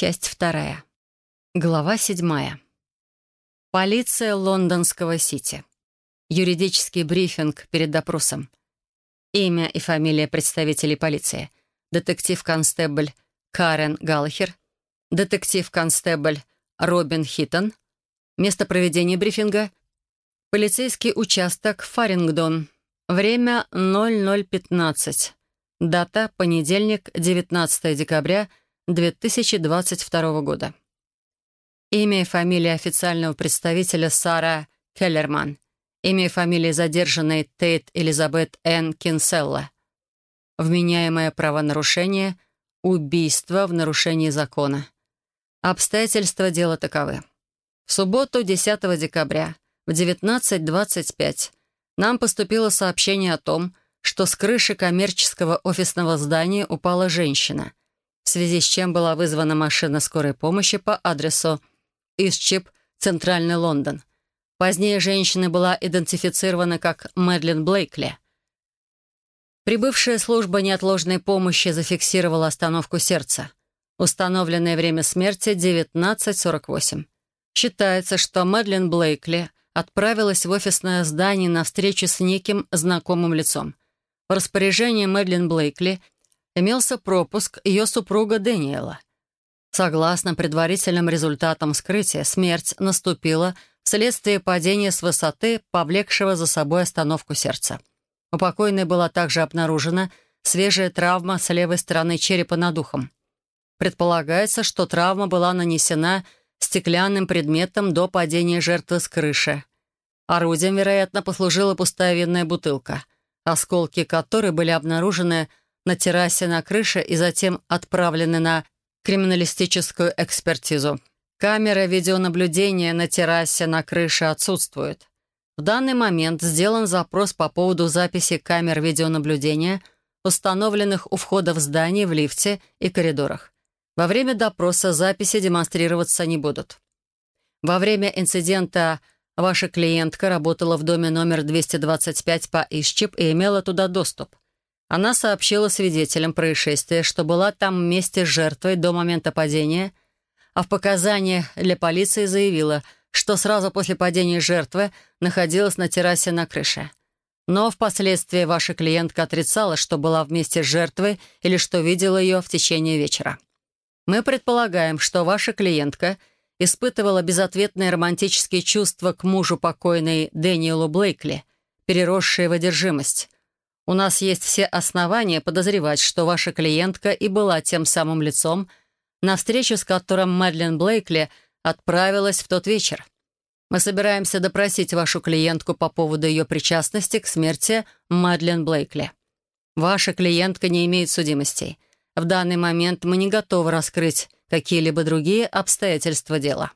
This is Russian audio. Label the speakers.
Speaker 1: Часть вторая. Глава седьмая. Полиция лондонского Сити. Юридический брифинг перед допросом. Имя и фамилия представителей полиции. Детектив-констебль Карен Галлахер. Детектив-констебль Робин Хиттон. Место проведения брифинга. Полицейский участок Фарингдон. Время 00.15. Дата — понедельник, 19 декабря 2022 года. Имя и фамилия официального представителя Сара Келлерман. Имя и фамилия задержанной Тейт Элизабет Н. Кинселла. Вменяемое правонарушение — убийство в нарушении закона. Обстоятельства дела таковы. В субботу, 10 декабря, в 19.25 нам поступило сообщение о том, что с крыши коммерческого офисного здания упала женщина — в связи с чем была вызвана машина скорой помощи по адресу Исчип, Центральный Лондон. Позднее женщина была идентифицирована как Мэдлин Блейкли. Прибывшая служба неотложной помощи зафиксировала остановку сердца. Установленное время смерти — 19.48. Считается, что Мэдлин Блейкли отправилась в офисное здание на встречу с неким знакомым лицом. В распоряжении Мэдлин Блейкли — имелся пропуск ее супруга Дэниела. Согласно предварительным результатам вскрытия, смерть наступила вследствие падения с высоты, повлекшего за собой остановку сердца. У покойной была также обнаружена свежая травма с левой стороны черепа над ухом. Предполагается, что травма была нанесена стеклянным предметом до падения жертвы с крыши. Орудием, вероятно, послужила пустая винная бутылка, осколки которой были обнаружены на террасе на крыше и затем отправлены на криминалистическую экспертизу. Камера видеонаблюдения на террасе на крыше отсутствует. В данный момент сделан запрос по поводу записи камер видеонаблюдения, установленных у входа в здание, в лифте и коридорах. Во время допроса записи демонстрироваться не будут. Во время инцидента ваша клиентка работала в доме номер 225 по Исчип и имела туда доступ. Она сообщила свидетелям происшествия, что была там вместе с жертвой до момента падения, а в показаниях для полиции заявила, что сразу после падения жертвы находилась на террасе на крыше. Но впоследствии ваша клиентка отрицала, что была вместе с жертвой или что видела ее в течение вечера. Мы предполагаем, что ваша клиентка испытывала безответные романтические чувства к мужу покойной Дэниелу Блейкли, переросшие в одержимость, у нас есть все основания подозревать, что ваша клиентка и была тем самым лицом, на встречу с которым Мэдлин Блейкли отправилась в тот вечер. Мы собираемся допросить вашу клиентку по поводу ее причастности к смерти Мэдлин Блейкли. Ваша клиентка не имеет судимостей. В данный момент мы не готовы раскрыть какие-либо другие обстоятельства дела.